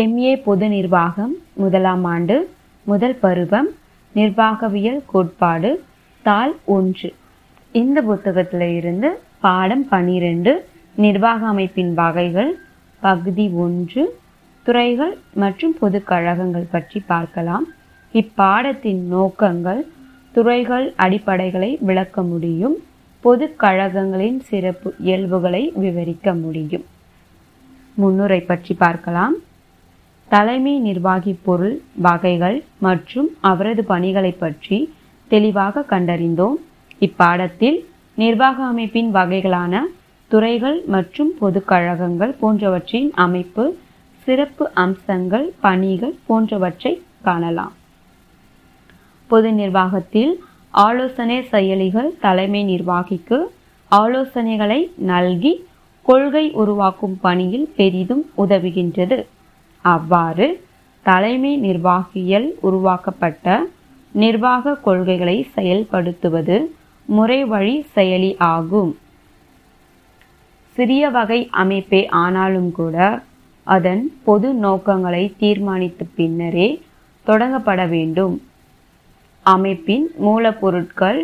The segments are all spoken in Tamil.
எம்ஏ பொது நிர்வாகம் முதலாம் ஆண்டு முதல் பருவம் நிர்வாகவியல் கோட்பாடு தாள் ஒன்று. இந்த புத்தகத்தில் இருந்து பாடம் பனிரெண்டு நிர்வாக அமைப்பின் வகைகள் பகுதி ஒன்று துறைகள் மற்றும் பொது கழகங்கள் பற்றி பார்க்கலாம். இப்பாடத்தின் நோக்கங்கள் துறைகள் அடிப்படைகளை விளக்க முடியும் பொது கழகங்களின் சிறப்பு இயல்புகளை விவரிக்க முடியும். முன்னுரை பற்றி பார்க்கலாம். தலைமை நிர்வாகி பொருள் வகைகள் மற்றும் அவரது பணிகளை பற்றி தெளிவாக கண்டறிந்தோம். இப்பாடத்தில் நிர்வாக அமைப்பின் வகைகளான துறைகள் மற்றும் பொது கழகங்கள் போன்றவற்றின் அமைப்பு சிறப்பு அம்சங்கள் பணிகள் போன்றவற்றை காணலாம். பொது நிர்வாகத்தில் ஆலோசனை செயலிகள் தலைமை நிர்வாகிக்கு ஆலோசனைகளை நல்கி கொள்கை உருவாக்கும் பணியில் பெரிதும் உதவுகின்றது. அவ்வாறு தலைமை நிர்வாகியல் உருவாக்கப்பட்ட நிர்வாக கொள்கைகளை செயல்படுத்துவது முறைவழி செயலி ஆகும். சிறிய வகை அமைப்பே ஆனாலும் கூட அதன் பொது நோக்கங்களை தீர்மானித்த பின்னரே தொடங்கப்பட வேண்டும். அமைப்பின் மூலப்பொருட்கள்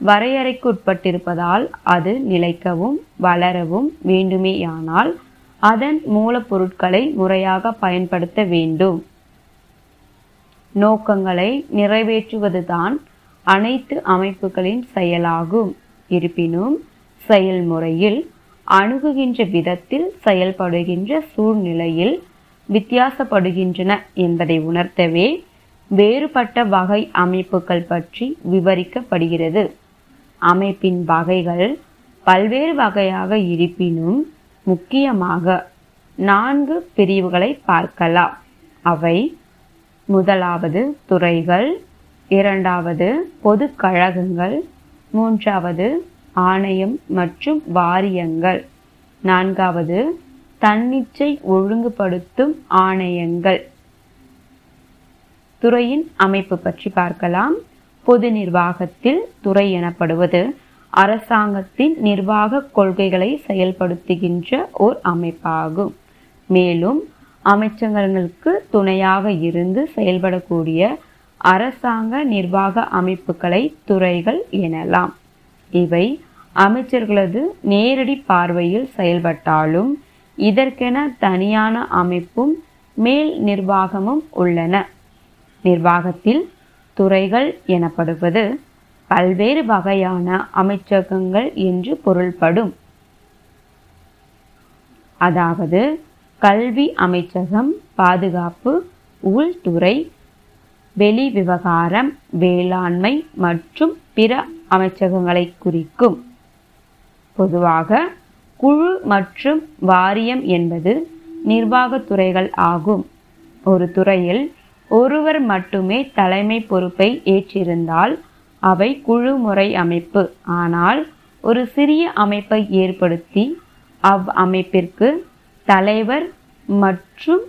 வரையறைக்குட்பட்டிருப்பதால் அது நிலைக்கவும் வளரவும் வேண்டுமேயானால் அதன் மூலப்பொருட்களை முறையாக பயன்படுத்த வேண்டும். நோக்கங்களை நிறைவேற்றுவதுதான் அனைத்து அமைப்புகளின் செயலாகும். இருப்பினும் செயல்முறையில் அணுகுகின்ற விதத்தில் செயல்படுகின்ற சூழ்நிலையில் வித்தியாசப்படுகின்றன என்பதை உணர்த்தவே வேறுபட்ட வகை அமைப்புகள் பற்றி விவரிக்கப்படுகிறது. அமைப்பின் வகைகள் பல்வேறு வகையாக இருப்பினும் முக்கியமாக நான்கு பிரிவுகளை பார்க்கலாம். அவை முதலாவது துறைகள் இரண்டாவது பொது கழகங்கள் மூன்றாவது ஆணையம் மற்றும் வாரியங்கள் நான்காவது தன்னிச்சை ஒழுங்குபடுத்தும் ஆணையங்கள். துறையின் அமைப்பு பற்றி பார்க்கலாம். பொது நிர்வாகத்தில் துறை எனப்படுவது அரசாங்கத்தின் நிர்வாக கொள்கைகளை செயல்படுத்துகின்ற ஓர் அமைப்பாகும். மேலும் அமைச்சகங்களுக்கு துணையாக இருந்து செயல்படக்கூடிய அரசாங்க நிர்வாக அமைப்புகளை துறைகள் எனலாம். இவை அமைச்சர்களது நேரடி பார்வையில் செயல்பட்டாலும் இதற்கென தனியான அமைப்பும் மேல் நிர்வாகமும் உள்ளன. நிர்வாகத்தில் துறைகள் எனப்படுவது பல்வேறு வகையான அமைச்சகங்கள் என்று பொருள்படும். அதாவது கல்வி அமைச்சகம் பாதுகாப்பு உள்துறை வெளி விவகாரம் வேளாண்மை மற்றும் பிற அமைச்சகங்களை குறிக்கும். பொதுவாக குழு மற்றும் வாரியம் என்பது நிர்வாகத்துறைகள் ஆகும். ஒரு துறையில் ஒருவர் மட்டுமே தலைமை பொறுப்பை ஏற்றிருந்தால் அவை குழுமுறை அமைப்பு. ஆனால் ஒரு சிறிய அமைப்பை ஏற்படுத்தி அவ் அமைப்பிற்கு தலைவர் மற்றும்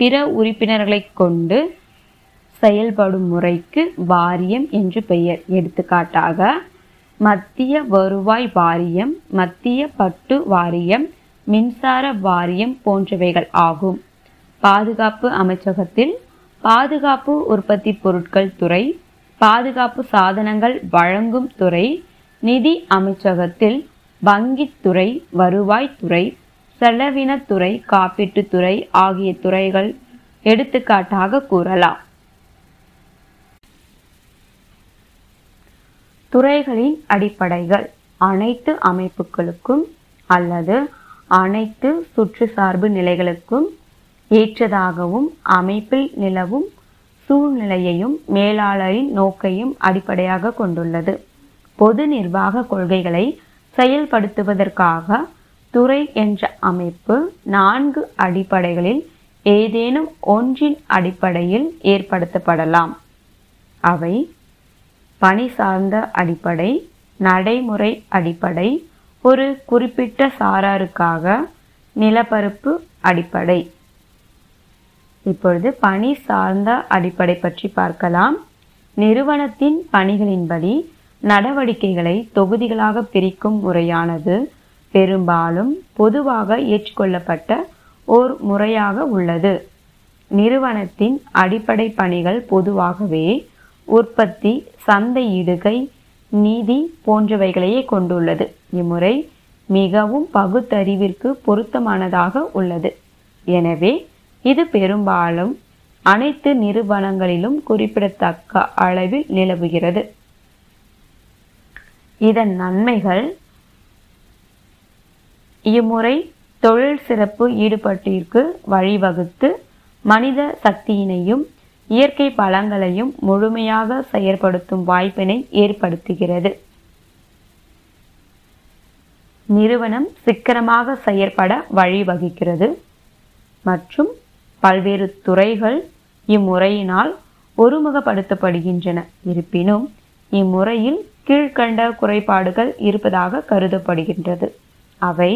பிற உறுப்பினர்களை கொண்டு செயல்படும் முறைக்கு வாரியம் என்று பெயர். எடுத்துக்காட்டாக மத்திய வருவாய் வாரியம் மத்திய பட்டு வாரியம் மின்சார வாரியம் போன்றவைகள் ஆகும். பாதுகாப்பு அமைச்சகத்தில் பாதுகாப்பு உற்பத்தி பொருட்கள் துறை பாதுகாப்பு சாதனங்கள் வழங்கும் துறை நிதி அமைச்சகத்தில் வங்கித்துறை வருவாய்த்துறை செலவினத்துறை காப்பீட்டுத்துறை ஆகிய துறைகள் எடுத்துக்காட்டாக கூறலாம். துறைகளின் அடிப்படைகள் அனைத்து அமைப்புகளுக்கும் அல்லது அனைத்து சுற்றுசார்பு நிலைகளுக்கும் ஏற்றதாகவும் அமைப்பில் நிலவும் சூழ்நிலையையும் மேலாளரின் நோக்கையும் அடிப்படையாக கொண்டுள்ளது. பொது நிர்வாக கொள்கைகளை செயல்படுத்துவதற்காக துறை என்ற அமைப்பு நான்கு அடிப்படைகளில் ஏதேனும் ஒன்றின் அடிப்படையில் ஏற்படுத்தப்படலாம். அவை பணி சார்ந்த அடிப்படை நடைமுறை அடிப்படை ஒரு குறிப்பிட்ட சாராருக்காக நிலப்பரப்பு அடிப்படை. இப்பொழுது பணி சார்ந்த அடிப்படை பற்றி பார்க்கலாம். நிறுவனத்தின் பணிகளின்படி நடவடிக்கைகளை தொகுதிகளாக பிரிக்கும் முறையானது பெரும்பாலும் பொதுவாக ஏற்றுக்கொள்ளப்பட்ட ஓர் முறையாக உள்ளது. நிறுவனத்தின் அடிப்படை பணிகள் பொதுவாகவே உற்பத்தி சந்தையிடுகை நீதி போன்றவைகளையே கொண்டுள்ளது. இம்முறை மிகவும் பகுத்தறிவிற்கு பொருத்தமானதாக உள்ளது. எனவே இது பெரும்பாலும் அனைத்து நிறுவனங்களிலும் குறிப்பிடத்தக்க அளவில் நிலவுகிறது. இதன் நன்மைகள் இம்முறை தொழில் சிறப்பு ஈடுபாட்டிற்கு வழிவகுத்து மனித சக்தியினையும் இயற்கை பலங்களையும் முழுமையாக செயற்படுத்தும் வாய்ப்பினை ஏற்படுத்துகிறது. நிறுவனம் சிக்கனமாக செயற்பட வழிவகுக்கிறது மற்றும் பல்வேறு துறைகள் இம்முறையினால் ஒருமுகப்படுத்தப்படுகின்றன. இருப்பினும் இம்முறையில் கீழ்கண்ட குறைபாடுகள் இருப்பதாக கருதப்படுகின்றது. அவை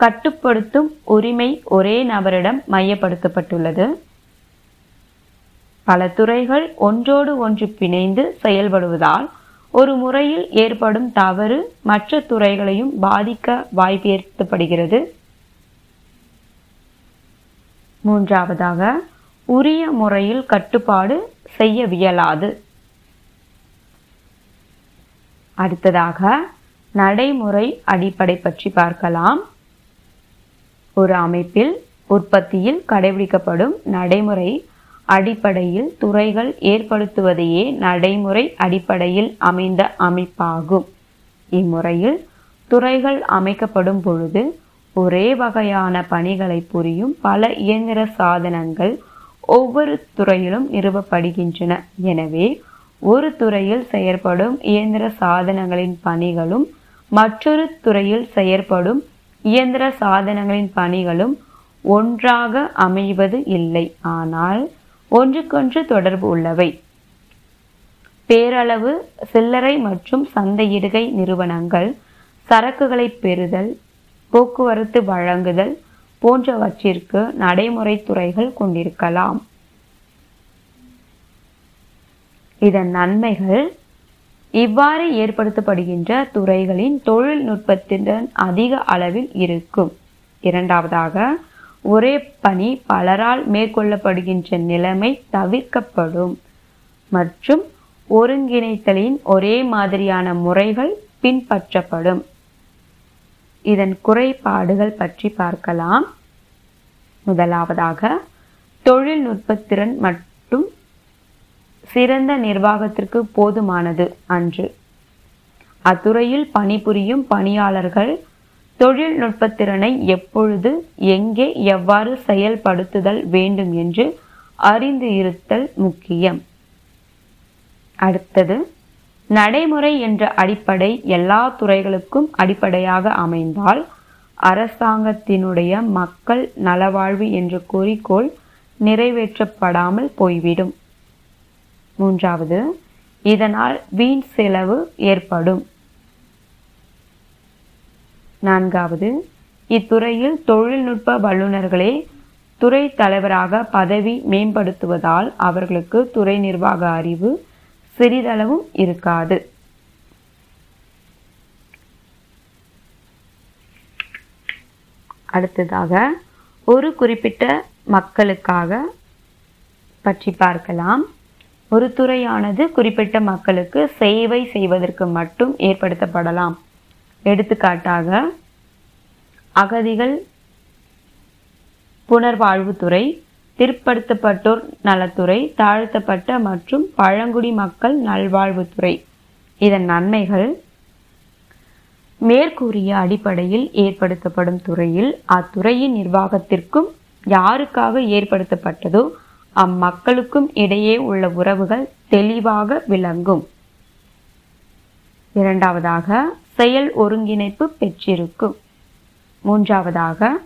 கட்டுப்படுத்தும் உரிமை ஒரே நபரிடம் மையப்படுத்தப்பட்டுள்ளது. பல துறைகள் ஒன்றோடு ஒன்று பிணைந்து செயல்படுவதால் ஒரு முறையில் ஏற்படும் தவறு மற்ற துறைகளையும் பாதிக்க வாய்ப்பேற்படுகிறது மூன்றாவதாக உரிய முறையில் கட்டுப்பாடு செய்யவியலாது. அடுத்ததாக நடைமுறை அடிப்படை பற்றி பார்க்கலாம். ஒரு அமைப்பில் உற்பத்தியில் கடைபிடிக்கப்படும் நடைமுறை அடிப்படையில் துறைகள் ஏற்படுத்துவதையே நடைமுறை அடிப்படையில் அமைந்த அமைப்பாகும். இம்முறையில் துறைகள் அமைக்கப்படும் பொழுது ஒரே வகையான பணிகளை புரியும் பல இயந்திர சாதனங்கள் ஒவ்வொரு துறையிலும் நிறுவப்படுகின்றன. எனவே ஒரு துறையில் செயற்படும் இயந்திர சாதனங்களின் பணிகளும் மற்றொரு துறையில் செயற்படும் இயந்திர சாதனங்களின் பணிகளும் ஒன்றாக அமைவது இல்லை. ஆனால் ஒன்றுக்கொன்று தொடர்பு உள்ளவை. பேரளவு சில்லறை மற்றும் சந்தையிடுகை நிறுவனங்கள் சரக்குகளை பெறுதல் போக்குவரத்து வழங்குதல் போன்றவற்றிற்கு நடைமுறை துறைகள் கொண்டிருக்கலாம். இதன் நன்மைகள் இவ்வாறு ஏற்படுத்தப்படுகின்ற துறைகளின் தொழில்நுட்பத்துடன் அதிக அளவில் இருக்கும். இரண்டாவதாக ஒரே பணி பலரால் மேற்கொள்ளப்படுகின்ற நிலைமை தவிர்க்கப்படும் மற்றும் ஒருங்கிணைத்தலின் ஒரே மாதிரியான முறைகள் பின்பற்றப்படும். இதன் குறைபாடுகள் பற்றி பார்க்கலாம். முதலாவதாக தொழில்நுட்பத்திறன் மட்டும் சிறந்த நிர்வாகத்திற்கு போதுமானது அன்று. அத்துறையில் பணிபுரியும் பணியாளர்கள் தொழில்நுட்பத்திறனை எப்பொழுது எங்கே எவ்வாறு செயல்படுத்துதல் வேண்டும் என்று அறிந்து இருத்தல் முக்கியம். அடுத்தது நடைமுறை என்ற அடிப்படை எல்லா துறைகளுக்கும் அடிப்படையாக அமைந்தால் அரசாங்கத்தினுடைய மக்கள் நலவாழ்வு என்ற குறிக்கோள் நிறைவேற்றப்படாமல் போய்விடும். மூன்றாவது இதனால் வீண் செலவு ஏற்படும். நான்காவது இத்துறையில் தொழில்நுட்ப வல்லுநர்களே துறை தலைவராக பதவி மேம்படுத்துவதால் அவர்களுக்கு துறை நிர்வாக அறிவு சிறிதளவும் இருக்காது. அடுத்ததாக ஒரு குறிப்பிட்ட மக்களுக்காக பற்றி பார்க்கலாம். ஒரு துறையானது குறிப்பிட்ட மக்களுக்கு சேவை செய்வதற்கு மட்டும் ஏற்படுத்தப்படலாம். எடுத்துக்காட்டாக அகதிகள் புனர்வாழ்வுத்துறை பிற்படுத்தப்பட்டோர் நலத்துறை தாழ்த்தப்பட்ட மற்றும் பழங்குடி மக்கள் நல்வாழ்வுத்துறை. இதன் நன்மைகள் மேற்கூறிய அடிப்படையில் ஏற்படுத்தப்படும் துறையில் அத்துறையின் நிர்வாகத்திற்கும் யாருக்காக ஏற்படுத்தப்பட்டதோ அம்மக்களுக்கும் இடையே உள்ள உறவுகள் தெளிவாக விளங்கும். இரண்டாவதாக செயல் ஒருங்கிணைப்பு பெற்றிருக்கும். மூன்றாவதாக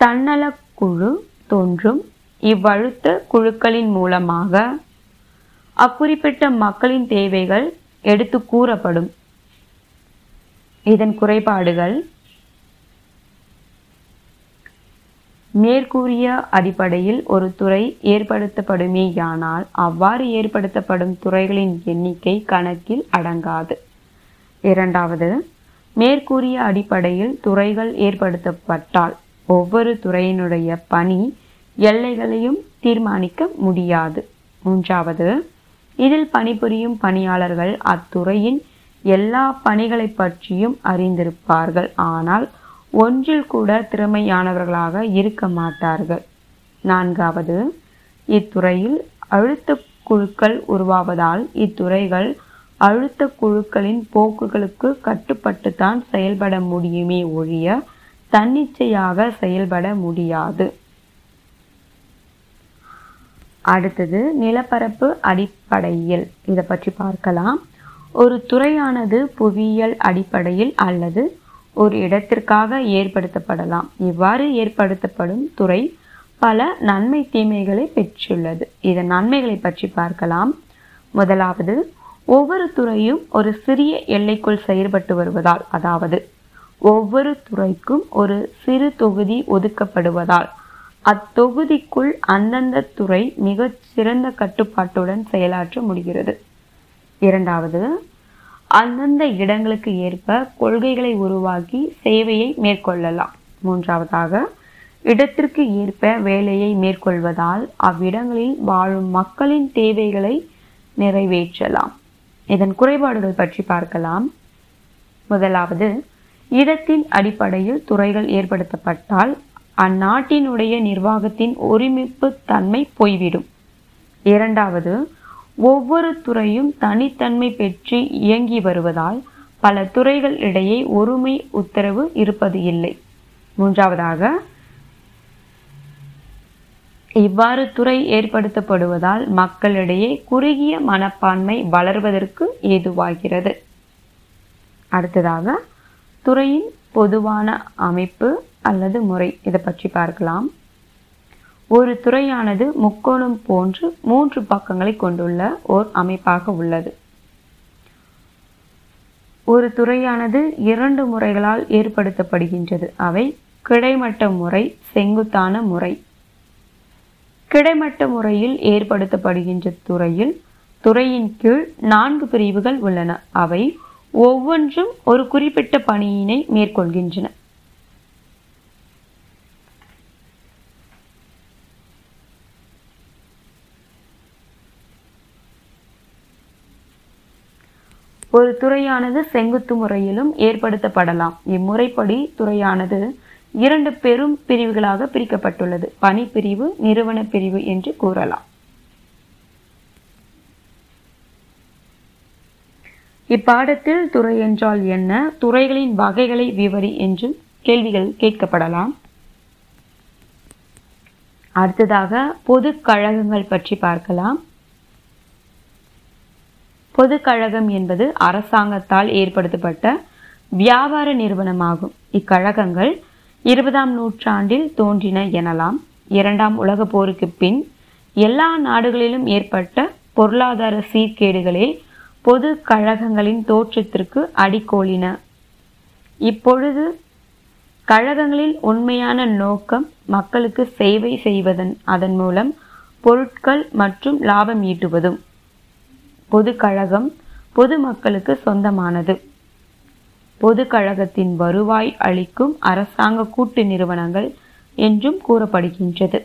தன்னலக்குழு தோன்றும். இவ்வழுத்த குழுக்களின் மூலமாக அக்குறிப்பிட்ட மக்களின் தேவைகள் எடுத்து கூறப்படும். இதன் குறைபாடுகள் மேற்கூறிய அடிப்படையில் ஒரு துறை ஏற்படுத்தப்படுமேயானால் அவ்வாறு ஏற்படுத்தப்படும் துறைகளின் எண்ணிக்கை கணக்கில் அடங்காது. இரண்டாவது மேற்கூறிய அடிப்படையில் துறைகள் ஏற்படுத்தப்பட்டால் ஒவ்வொரு துறையினுடைய பணி எல்லைகளையும் தீர்மானிக்க முடியாது. மூன்றாவது இதில் பணிபுரியும் பணியாளர்கள் அத்துறையின் எல்லா பணிகளை பற்றியும் அறிந்திருப்பார்கள். ஆனால் ஒன்றில் கூட திறமையானவர்களாக இருக்க மாட்டார்கள். நான்காவது இத்துறையில் அழுத்த குழுக்கள் உருவாவதால் இத்துறைகள் அழுத்த குழுக்களின் போக்குகளுக்கு கட்டுப்பட்டுத்தான் செயல்பட முடியுமே ஒழிய தன்னிச்சையாக செயல்பட முடியாது. அடுத்தது நிலப்பரப்பு அடிப்படையில். இதை பற்றி பார்க்கலாம். ஒரு துறையானது புவியியல் அடிப்படையில் அல்லது ஒரு இடத்திற்காக ஏற்படுத்தப்படலாம். இவ்வாறு ஏற்படுத்தப்படும் துறை பல நன்மை தீமைகளை பெற்றுள்ளது. இதன் நன்மைகளை பற்றி பார்க்கலாம். முதலாவது ஒவ்வொரு துறையும் ஒரு சிறிய எல்லைக்குள் செயல்பட்டு வருவதால் அதாவது ஒவ்வொரு துறைக்கும் ஒரு சிறு தொகுதி ஒதுக்கப்படுவதால் அத்தொகுதிக்குள் அந்தந்த துறை மிகச் சிறந்த கட்டுப்பாட்டுடன் செயலாற்ற முடிகிறது. இரண்டாவது அந்தந்த இடங்களுக்கு ஏற்ப கொள்கைகளை உருவாக்கி சேவையை மேற்கொள்ளலாம். மூன்றாவதாக இடத்திற்கு ஏற்ப வேலையை மேற்கொள்வதால் அவ்விடங்களில் வாழும் மக்களின் தேவைகளை நிறைவேற்றலாம். இதன் குறைபாடுகள் பற்றி பார்க்கலாம். முதலாவது இடத்தின் அடிப்படையில் துறைகள் ஏற்படுத்தப்பட்டால் அந்நாட்டினுடைய நிர்வாகத்தின் ஒருமிப்பு தன்மை போய்விடும். இரண்டாவது ஒவ்வொரு துறையும் தனித்தன்மை பெற்று இயங்கி வருவதால் பல துறைகள் இடையே ஒருமை உத்தரவு இருப்பது இல்லை. மூன்றாவதாக இவ்வாறு துறை ஏற்படுத்தப்படுவதால் மக்களிடையே குறுகிய மனப்பான்மை வளர்வதற்கு ஏதுவாகிறது. அடுத்ததாக துறையின் பொதுவான அமைப்பு அல்லது முறை. இதை பற்றி பார்க்கலாம். ஒரு துறையானது முக்கோணம் போன்று மூன்று பக்கங்களை கொண்டுள்ள ஓர் அமைப்பாக உள்ளது. ஒரு துறையானது இரண்டு முறைகளால் ஏற்படுத்தப்படுகின்றது. அவை கிடைமட்ட முறை செங்குத்தான முறை. கிடைமட்ட முறையில் ஏற்படுத்தப்படுகின்ற துறையில் துறையின் கீழ் நான்கு பிரிவுகள் உள்ளன. அவை ஒவ்வொன்றும் ஒரு குறிப்பிட்ட பணியினை மேற்கொள்கின்றன. ஒரு துறையானது செங்குத்து முறையிலும் ஏற்படுத்தப்படலாம். இம்முறைப்படி துறையானது இரண்டு பெரும் பிரிவுகளாக பிரிக்கப்பட்டுள்ளது. பணிப்பிரிவு நிறுவன பிரிவு என்று கூறலாம். இப்பாடத்தில் துறை என்றால் என்ன? துறைகளின் வகைகளை விவரி என்றும் கேள்விகள் கேட்கப்படலாம். அடுத்ததாக பொது கழகங்கள் பற்றி பார்க்கலாம். பொது கழகம் என்பது அரசாங்கத்தால் ஏற்படுத்தப்பட்ட வியாபார நிறுவனமாகும். இக்கழகங்கள் இருபதாம் நூற்றாண்டில் தோன்றின எனலாம். இரண்டாம் உலக போருக்கு பின் எல்லா நாடுகளிலும் ஏற்பட்ட பொருளாதார சீர்கேடுகளே பொது கழகங்களின் தோற்றத்திற்கு அடிக்கோலின. இப்பொழுது கழகங்களில் உண்மையான நோக்கம் மக்களுக்கு சேவை செய்வதன் அதன் மூலம் பொருட்கள் மற்றும் லாபம் ஈட்டுவதும். பொது கழகம் பொது மக்களுக்கு சொந்தமானது. பொது கழகத்தின் வருவாய் அளிக்கும் அரசாங்க கூட்டு நிறுவனங்கள் என்றும் கூறப்படுகின்றது.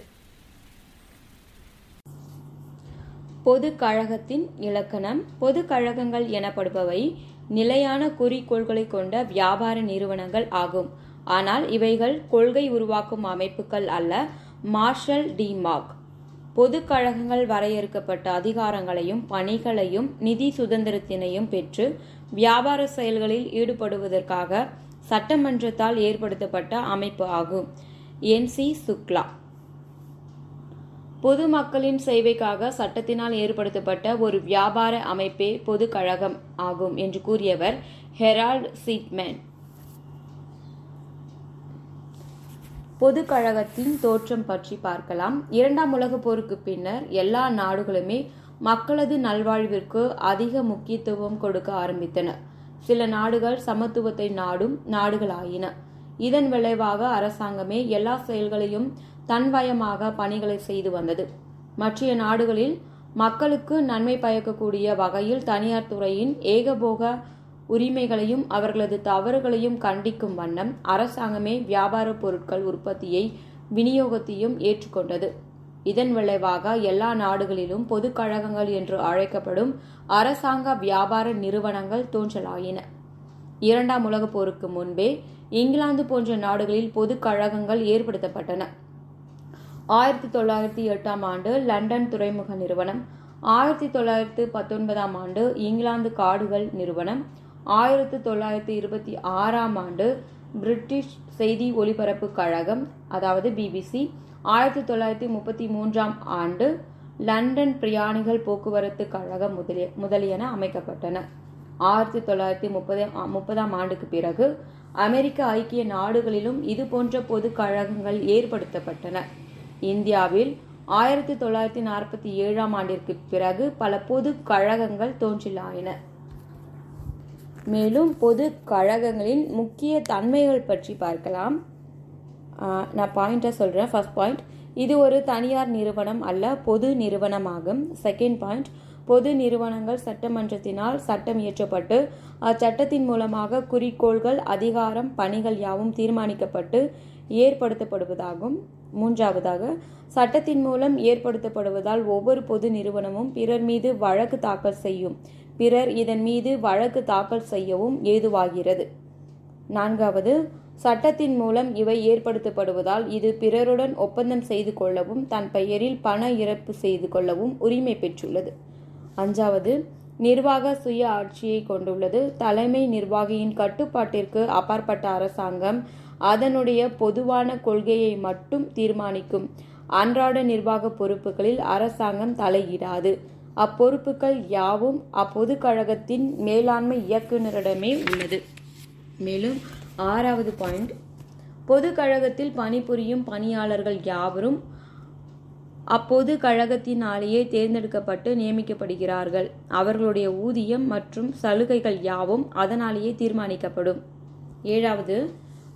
பொது கழகத்தின் இலக்கணம் பொது கழகங்கள் எனப்படுபவை நிலையான குறிக்கோள்களை கொண்ட வியாபார நிறுவனங்கள் ஆகும். ஆனால் இவைகள் கொள்கை உருவாக்கும் அமைப்புகள் அல்ல மார்ஷல் டி மார்க். பொது கழகங்கள் வரையறுக்கப்பட்ட அதிகாரங்களையும் பணிகளையும் நிதி சுதந்திரத்தினையும் பெற்று வியாபார செயல்களில் ஈடுபடுவதற்காக சட்டமன்றத்தால் ஏற்படுத்தப்பட்ட அமைப்பு ஆகும். M C. சுக்லா. பொதுமக்களின் சேவைக்காக சட்டத்தினால் ஏற்படுத்தப்பட்ட ஒரு வியாபார அமைப்பே பொது கழகம் ஆகும் என்று கூறியவர் ஹெரால்ட் சீட்மேன். பொது கழகத்தின் தோற்றம் பற்றி பார்க்கலாம். இரண்டாம் உலகப் போருக்கு பின்னர் எல்லா நாடுகளுமே மக்களது நல்வாழ்விற்கு அதிக முக்கியத்துவம் கொடுக்க ஆரம்பித்தன. சில நாடுகள் சமத்துவத்தை நாடும் நாடுகளாயின. இதன் விளைவாக அரசாங்கமே எல்லா செயல்களையும் தன்வயமாக பணிகளை செய்து வந்தது. மற்றைய நாடுகளில் மக்களுக்கு நன்மை பயக்கக்கூடிய வகையில் தனியார் துறையின் ஏகபோக உரிமைகளையும் அவர்களது தவறுகளையும் கண்டிக்கும் வண்ணம் அரசாங்கமே வியாபார பொருட்கள் உற்பத்தியை விநியோகத்தையும் ஏற்றுக்கொண்டது. இதன் விளைவாக எல்லா நாடுகளிலும் பொது கழகங்கள் என்று அழைக்கப்படும் அரசாங்க வியாபார நிறுவனங்கள் தோன்றலாயின. இரண்டாம் உலகப் போருக்கு முன்பே இங்கிலாந்து போன்ற நாடுகளில் பொது கழகங்கள் ஏற்படுத்தப்பட்டன. ஆயிரத்தி தொள்ளாயிரத்தி எட்டாம் ஆண்டு லண்டன் துறைமுக நிறுவனம் ஆயிரத்தி தொள்ளாயிரத்து பத்தொன்பதாம் ஆண்டு இங்கிலாந்து காடுகள் நிறுவனம் ஆயிரத்தி தொள்ளாயிரத்தி இருபத்தி ஆறாம் ஆண்டு பிரிட்டிஷ் செய்தி ஒலிபரப்பு கழகம் அதாவது பிபிசி ஆயிரத்தி தொள்ளாயிரத்தி முப்பத்தி மூன்றாம் ஆண்டு லண்டன் பிரயாணிகள் போக்குவரத்து கழகம் முதலிய முதலியன அமைக்கப்பட்டன. ஆயிரத்தி தொள்ளாயிரத்தி முப்பது முப்பதாம் ஆண்டுக்கு பிறகு அமெரிக்க ஐக்கிய நாடுகளிலும் இது போன்ற பொது கழகங்கள் ஏற்படுத்தப்பட்டன. இந்தியாவில் ஆயிரத்தி தொள்ளாயிரத்தி நாற்பத்தி ஏழாம் ஆண்டிற்கு பிறகு பல பொது கழகங்கள் தோன்றிலாயின. மேலும் பொது கழகங்களின் முக்கிய தன்மைகள் பற்றி பார்க்கலாம். நான் பாயிண்ட்டாக சொல்கிறேன் ஃபர்ஸ்ட் பாயிண்ட் இது ஒரு தனியார் நிறுவனம் அல்ல பொது நிறுவனமாகும். செகண்ட் பாயிண்ட் பொது நிறுவனங்கள் சட்டமன்றத்தினால் சட்டம் இயற்றப்பட்டு அச்சட்டத்தின் மூலமாக குறிக்கோள்கள் அதிகாரம் பணிகள் யாவும் தீர்மானிக்கப்பட்டு ஏற்படுத்தப்படுவதாகும். மூன்றாவதாக சட்டத்தின் மூலம் ஏற்படுத்தப்படுவதால் ஒவ்வொரு பொது நிறுவனமும் பிறர் மீது வழக்கு தாக்கல் செய்யும். பிறர் இதன் மீது வழக்கு தாக்கல் செய்யவும் ஏதுவாகிறது. நான்காவது சட்டத்தின் மூலம் இவை ஏற்படுத்தப்படுவதால் இது பிறருடன் ஒப்பந்தம் செய்து கொள்ளவும் தன் பெயரில் பண இறப்பு செய்து கொள்ளவும் உரிமை பெற்றுள்ளது. அஞ்சாவது நிர்வாக சுய ஆட்சியை கொண்டுள்ளது. தலைமை நிர்வாகியின் கட்டுப்பாட்டிற்கு அப்பாற்பட்ட அரசாங்கம் அதனுடைய பொதுவான கொள்கையை மட்டும் தீர்மானிக்கும். அன்றாட நிர்வாக பொறுப்புகளில் அரசாங்கம் தலையிடாது. அப்பொறுப்புகள் யாவும் அப்பொது கழகத்தின் மேலாண்மை இயக்குநரிடமே உள்ளது. மேலும் ஆறாவது பாயிண்ட் பொது கழகத்தில் பணிபுரியும் பணியாளர்கள் யாவரும் அப்பொது கழகத்தினாலேயே தேர்ந்தெடுக்கப்பட்டு நியமிக்கப்படுகிறார்கள். அவர்களுடைய ஊதியம் மற்றும் சலுகைகள் யாவும் அதனாலேயே தீர்மானிக்கப்படும். ஏழாவது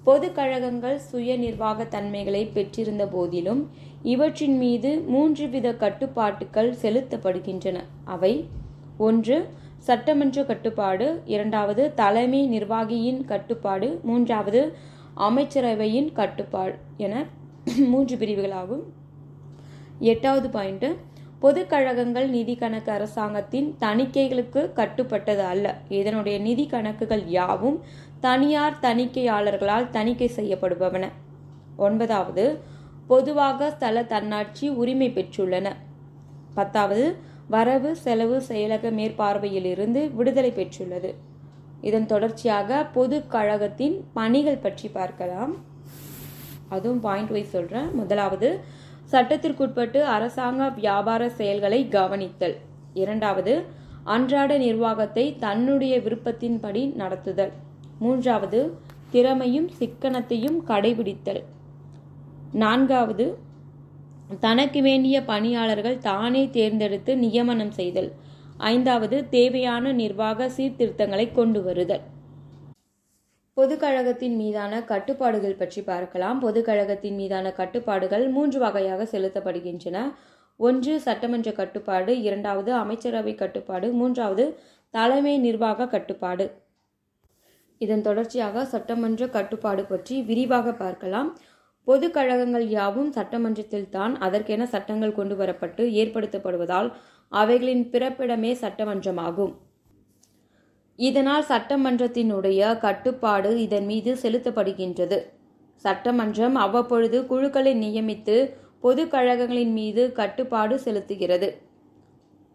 பொது கழகங்கள் சுய நிர்வாக தன்மைகளை பெற்றிருந்த போதிலும் இவற்றின் மீது மூன்று வித கட்டுப்பாட்டுகள் செலுத்தப்படுகின்றன. அவை ஒன்று சட்டமன்ற கட்டுப்பாடு இரண்டாவது தலைமை நிர்வாகியின் கட்டுப்பாடு மூன்றாவது அமைச்சரவையின் கட்டுப்பாடு என மூன்று பிரிவுகளாகும். எட்டாவது பாயிண்ட் பொது கழகங்கள் நிதி கணக்கு அரசாங்கத்தின் தணிக்கைகளுக்கு கட்டுப்பட்டது அல்ல. இதனுடைய நிதி கணக்குகள் யாவும் தனியார் தணிக்கையாளர்களால் தணிக்கை செய்யப்படுபவன. ஒன்பதாவது பொதுவாக ஸ்தல தன்னாட்சி உரிமை பெற்றுள்ளன. பத்தாவது வரவு செலவு செயலக மேற்பார்வையிலிருந்து விடுதலை பெற்றுள்ளது. இதன் தொடர்ச்சியாக பொது கழகத்தின் பணிகள் பற்றி பார்க்கலாம். அதுவும் பாயிண்ட் வைஸ் சொல்கிறேன் முதலாவது சட்டத்திற்குட்பட்டு அரசாங்க வியாபார செயல்களை கவனித்தல். இரண்டாவது அன்றாட நிர்வாகத்தை தன்னுடைய விருப்பத்தின்படி நடத்துதல். மூன்றாவது திறமையும் சிக்கனத்தையும் கடைபிடித்தல். நான்காவது தனக்கு வேண்டிய பணியாளர்கள் தானே தேர்ந்தெடுத்து நியமனம் செய்தல். ஐந்தாவது தேவையான நிர்வாக சீர்திருத்தங்களை கொண்டு வருதல். பொதுக்கழகத்தின் மீதான கட்டுப்பாடுகள் பற்றி பார்க்கலாம். பொதுக்கழகத்தின் மீதான கட்டுப்பாடுகள் மூன்று வகையாக செலுத்தப்படுகின்றன. ஒன்று சட்டமன்ற கட்டுப்பாடு. இரண்டாவது அமைச்சரவை கட்டுப்பாடு. மூன்றாவது தலைமை நிர்வாக கட்டுப்பாடு. இதன் தொடர்ச்சியாக சட்டமன்ற கட்டுப்பாடு பற்றி விரிவாக பார்க்கலாம். பொது கழகங்கள் யாவும் சட்டமன்றத்தில் தான் அதற்கென சட்டங்கள் கொண்டு வரப்பட்டு ஏற்படுத்தப்படுவதால் அவைகளின் பிறப்பிடமே சட்டமன்றமாகும். இதனால் சட்டமன்றத்தினுடைய கட்டுப்பாடு இதன் மீது செலுத்தப்படுகின்றது. சட்டமன்றம் அவ்வப்பொழுது குழுக்களை நியமித்து பொது கழகங்களின் மீது கட்டுப்பாடு செலுத்துகிறது.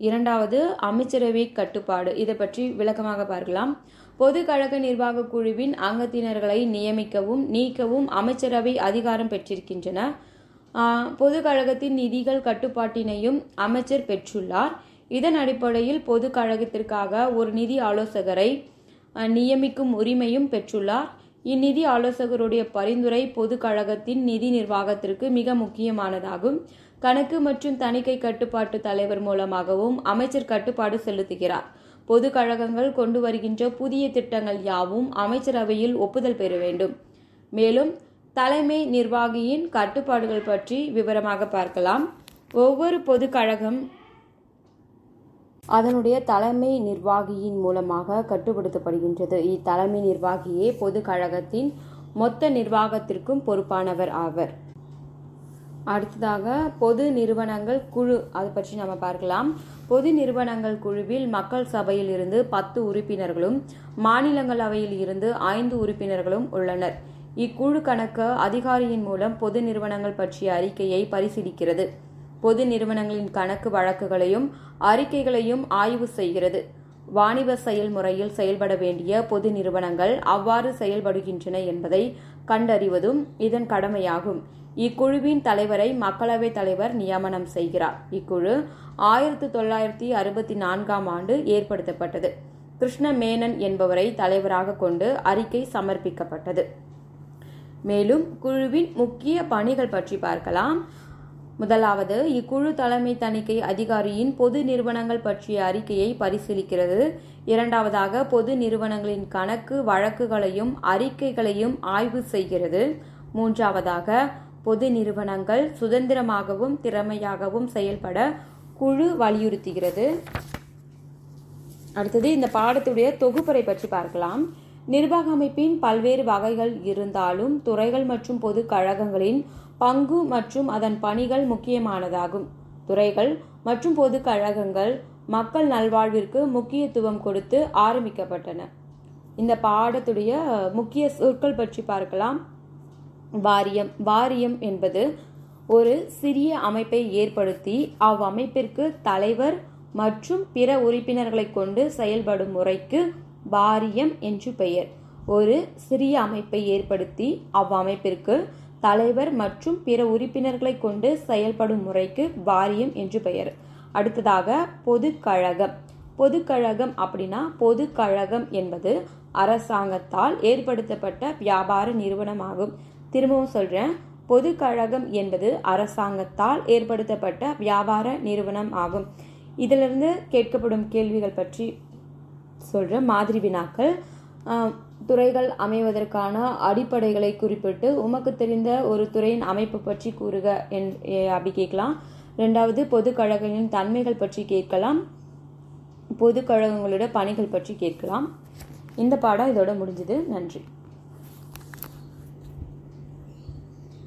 இரண்டாவது அமைச்சரவை கட்டுப்பாடு. இதை பற்றி விளக்கமாக பார்க்கலாம். பொது கழக நிர்வாக குழுவின் அங்கத்தினர்களை நியமிக்கவும் நீக்கவும் அமைச்சரவை அதிகாரம் பெற்றிருக்கின்றன. பொது கழகத்தின் நிதிகள் கட்டுப்பாட்டினையும் அமைச்சர் பெற்றுள்ளார். இதன் அடிப்படையில் பொது கழகத்திற்காக ஒரு நிதி ஆலோசகரை நியமிக்கும் உரிமையும் பெற்றுள்ளார். இந்நிதி ஆலோசகருடைய பரிந்துரை பொது கழகத்தின் நிதி நிர்வாகத்திற்கு மிக முக்கியமானதாகும். கணக்கு மற்றும் தணிக்கை கட்டுப்பாட்டு தலைவர் மூலமாகவும் அமைச்சர் கட்டுப்பாடு செலுத்துகிறார். பொது கழகங்கள் கொண்டு வருகின்ற புதிய திட்டங்கள் யாவும் அமைச்சரவையில் ஒப்புதல் பெற வேண்டும். மேலும் தலைமை நிர்வாகியின் கட்டுப்பாடுகள் பற்றி விவரமாக பார்க்கலாம். ஒவ்வொரு பொது கழகம் அதனுடைய தலைமை நிர்வாகியின் மூலமாக கட்டுப்படுத்தப்படுகின்றது. இத்தலைமை நிர்வாகியே பொது கழகத்தின் மொத்த நிர்வாகத்திற்கும் பொறுப்பானவர் ஆவர். அடுத்ததாக பொது நிறுவனங்கள் குழு அதை பற்றி நம்ம பார்க்கலாம். பொது நிறுவனங்கள் குழுவில் மக்கள் சபையில் இருந்து பத்து உறுப்பினர்களும் மாநிலங்களவையில் இருந்து ஐந்து உறுப்பினர்களும் உள்ளனர். இக்குழு கணக்கு அதிகாரியின் மூலம் பொது நிறுவனங்கள் பற்றிய அறிக்கையை பரிசீலிக்கிறது. பொது நிறுவனங்களின் கணக்கு வழக்குகளையும் அறிக்கைகளையும் ஆய்வு செய்கிறது. வாணிப செயல்முறையில் செயல்பட வேண்டிய பொது நிறுவனங்கள் அவ்வாறு செயல்படுகின்றன என்பதை கண்டறிவதும் இதன் கடமையாகும். இக்குழுவின் தலைவரை மக்களவைத் தலைவர் நியமனம் செய்கிறார். இக்குழு ஆயிரத்தி தொள்ளாயிரத்தி அறுபத்தி நான்காம் ஆண்டு ஏற்படுத்தப்பட்டது. கிருஷ்ண மேனன் என்பவரை தலைவராக கொண்டு அறிக்கை சமர்ப்பிக்கப்பட்டது. மேலும் குழுவின் முக்கிய பணிகள் பற்றி பார்க்கலாம். முதலாவது இக்குழு தலைமை தணிக்கை அதிகாரியின் பொது நிறுவனங்கள் பற்றிய அறிக்கையை பரிசீலிக்கிறது. இரண்டாவதாக பொது நிறுவனங்களின் கணக்கு வழக்குகளையும் அறிக்கைகளையும் ஆய்வு செய்கிறது. மூன்றாவதாக பொது நிறுவனங்கள் சுதந்திரமாகவும் திறமையாகவும் செயல்பட குழு வலியுறுத்துகிறது. அடுத்தது இந்த பாடத்துடைய தொகுப்பறை பற்றி பார்க்கலாம். நிர்வாக அமைப்பின் பல்வேறு வகைகள் இருந்தாலும் துறைகள் மற்றும் பொது கழகங்களின் பங்கு மற்றும் அதன் பணிகள் முக்கியமானதாகும். துறைகள் மற்றும் பொது கழகங்கள் மக்கள் நல்வாழ்விற்கு முக்கியத்துவம் கொடுத்து ஆரம்பிக்கப்பட்டன. இந்த பாடத்துடைய முக்கிய சொற்கள் பற்றி பார்க்கலாம். வாரியம். வாரியம் என்பது ஒரு சிறிய அமைப்பை ஏற்படுத்தி அவ்வமைப்பிற்கு தலைவர் மற்றும் பிற உறுப்பினர்களை கொண்டு செயல்படும் முறைக்கு வாரியம் என்று பெயர். ஒரு சிறிய அமைப்பை ஏற்படுத்தி அவ்வமைப்பிற்கு தலைவர் மற்றும் பிற உறுப்பினர்களை கொண்டு செயல்படும் முறைக்கு வாரியம் என்று பெயர். அடுத்ததாக பொதுக்கழகம். பொதுக்கழகம் அப்படின்னா பொதுக்கழகம் என்பது அரசாங்கத்தால் ஏற்படுத்தப்பட்ட வியாபார நிறுவனமாகும். திரும்பவும் சொல்றேன். கழகம் என்பது அரசாங்கத்தால் ஏற்படுத்தப்பட்ட வியாபார நிறுவனம் ஆகும். இதிலிருந்து கேட்கப்படும் கேள்விகள் பற்றி சொல்ற மாதிரி வினாக்கள். துறைகள் அமைவதற்கான அடிப்படைகளை குறிப்பிட்டு உமக்கு தெரிந்த ஒரு துறையின் அமைப்பு பற்றி கூறுக என் அப்படி கேட்கலாம். ரெண்டாவது பொது கழகங்களின் தன்மைகள் பற்றி கேட்கலாம். பொது கழகங்களோட பணிகள் பற்றி கேட்கலாம். இந்த பாடம் இதோட முடிஞ்சது. நன்றி.